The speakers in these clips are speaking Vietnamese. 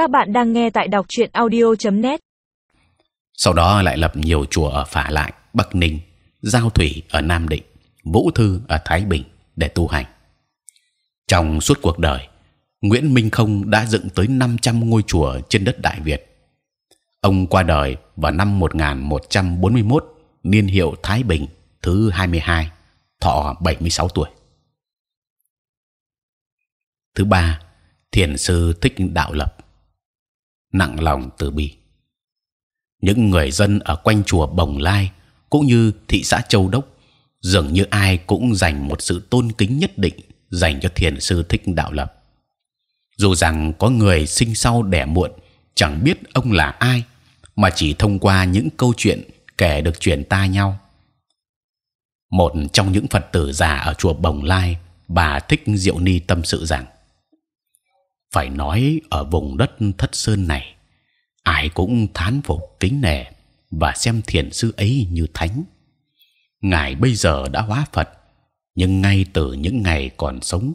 Các bạn đang nghe tại đọc truyện audio.net. Sau đó lại lập nhiều chùa ở Phả Lại, Bắc Ninh, Giao Thủy ở Nam Định, Vũ Thư ở Thái Bình để tu hành. Trong suốt cuộc đời, Nguyễn Minh Không đã dựng tới 500 ngôi chùa trên đất Đại Việt. Ông qua đời vào năm 1141, niên hiệu Thái Bình thứ 22, thọ 76 tuổi. Thứ ba, thiền sư thích đạo lập, nặng lòng từ bi. Những người dân ở quanh chùa Bồng Lai cũng như thị xã Châu Đốc dường như ai cũng dành một sự tôn kính nhất định dành cho thiền sư thích đạo lập. Dù rằng có người sinh sau đẻ muộn chẳng biết ông là ai, mà chỉ thông qua những câu chuyện kể được truyền tai nhau. Một trong những Phật tử già ở chùa Bồng Lai, bà thích Diệu Ni tâm sự rằng phải nói ở vùng đất thất sơn này, ai cũng thán phục kính nể và xem thiền sư ấy như thánh. Ngài bây giờ đã hóa phật, nhưng ngay từ những ngày còn sống,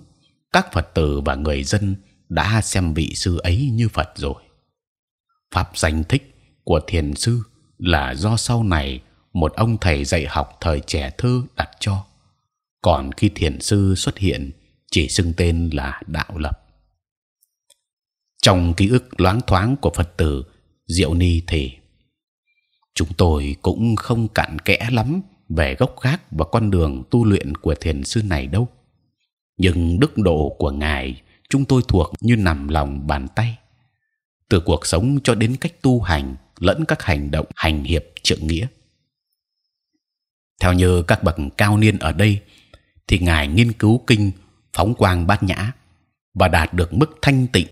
các phật tử và người dân đã xem vị sư ấy như phật rồi. Pháp danh thích của thiền sư là do sau này một ông thầy dạy học thời trẻ thơ đặt cho. Còn khi thiền sư xuất hiện, chỉ xưng tên là đạo lập trong ký ức loáng thoáng của phật tử, diệu ni thì, chúng tôi cũng không cặn kẽ lắm về gốc gác và con đường tu luyện của thiền sư này đâu. Nhưng đức độ của ngài, chúng tôi thuộc như nằm lòng bàn tay. Từ cuộc sống cho đến cách tu hành, lẫn các hành động hành hiệp trượng nghĩa. Theo như các bậc cao niên ở đây, thì ngài nghiên cứu kinh phóng quang bát nhã và đạt được mức thanh tịnh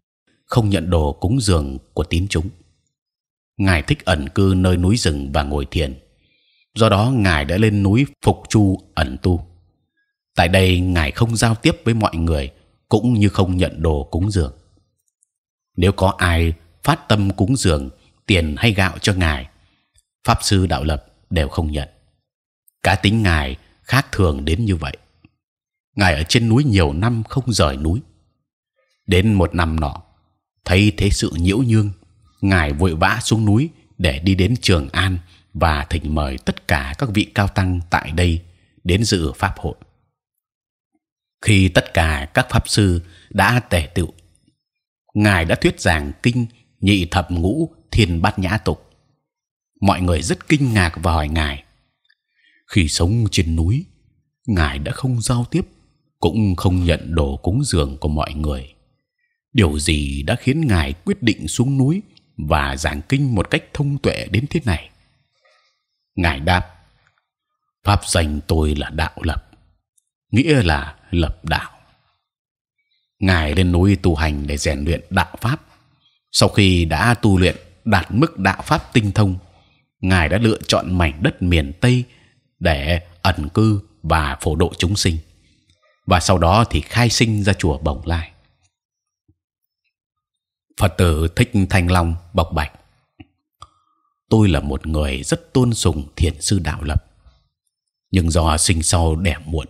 không nhận đồ cúng dường của tín chúng. Ngài thích ẩn cư nơi núi rừng và ngồi thiền. Do đó ngài đã lên núi Phục Chu ẩn tu. Tại đây ngài không giao tiếp với mọi người, cũng như không nhận đồ cúng dường. Nếu có ai phát tâm cúng dường tiền hay gạo cho ngài, pháp sư đạo lập đều không nhận. Cá tính ngài khác thường đến như vậy. Ngài ở trên núi nhiều năm không rời núi. Đến một năm nọ, thấy thế sự nhiễu nhương, ngài vội vã xuống núi để đi đến trường an và thỉnh mời tất cả các vị cao tăng tại đây đến dự pháp hội. Khi tất cả các pháp sư đã tề tựu, ngài đã thuyết giảng kinh nhị thập ngũ thiên bát nhã tục. Mọi người rất kinh ngạc và hỏi ngài, khi sống trên núi, ngài đã không giao tiếp, cũng không nhận đồ cúng dường của mọi người điều gì đã khiến ngài quyết định xuống núi và giảng kinh một cách thông tuệ đến thế này? Ngài đáp, pháp danh tôi là đạo lập, nghĩa là lập đạo. Ngài lên núi tu hành để rèn luyện đạo pháp. Sau khi đã tu luyện đạt mức đạo pháp tinh thông, ngài đã lựa chọn mảnh đất miền tây để ẩn cư và phổ độ chúng sinh. Và sau đó thì khai sinh ra chùa bồng lai. Phật tử thích Thanh Long bộc bạch: Tôi là một người rất tôn sùng thiền sư đạo lập, nhưng do sinh sau đẻ muộn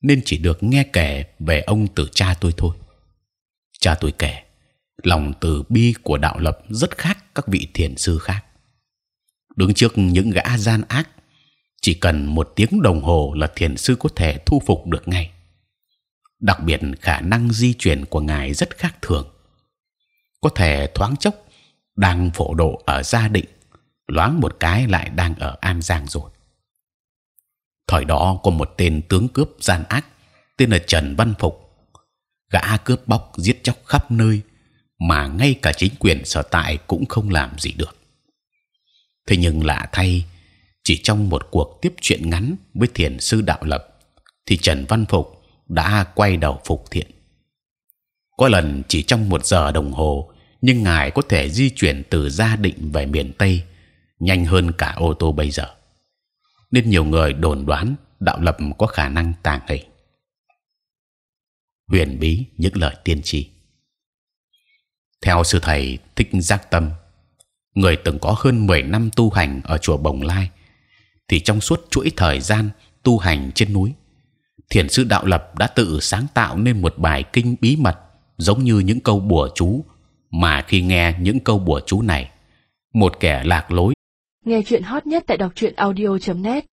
nên chỉ được nghe kể về ông từ cha tôi thôi. Cha tôi kể lòng từ bi của đạo lập rất khác các vị thiền sư khác. Đứng trước những gã gian ác, chỉ cần một tiếng đồng hồ là thiền sư có thể thu phục được ngay. Đặc biệt khả năng di chuyển của ngài rất khác thường có thể thoáng chốc đang phổ độ ở gia định, loáng một cái lại đang ở an giang rồi. Thời đó có một tên tướng cướp gian ác tên là Trần Văn Phục, gã cướp bóc giết chóc khắp nơi mà ngay cả chính quyền sở tại cũng không làm gì được. Thế nhưng lạ thay, chỉ trong một cuộc tiếp chuyện ngắn với thiền sư đạo lập, thì Trần Văn Phục đã quay đầu phục thiện. Có lần chỉ trong một giờ đồng hồ nhưng ngài có thể di chuyển từ gia định về miền tây, nhanh hơn cả ô tô bây giờ. Nên nhiều người đồn đoán đạo lập có khả năng tàng hình huyền bí những lời tiên tri. Theo sư thầy thích giác tâm, người từng có hơn 10 năm tu hành ở chùa Bồng Lai, thì trong suốt chuỗi thời gian tu hành trên núi, thiền sư đạo lập đã tự sáng tạo nên một bài kinh bí mật giống như những câu bùa chú mà khi nghe những câu bùa chú này, một kẻ lạc lối. Nghe chuyện hot nhất tại đọc truyện audio.net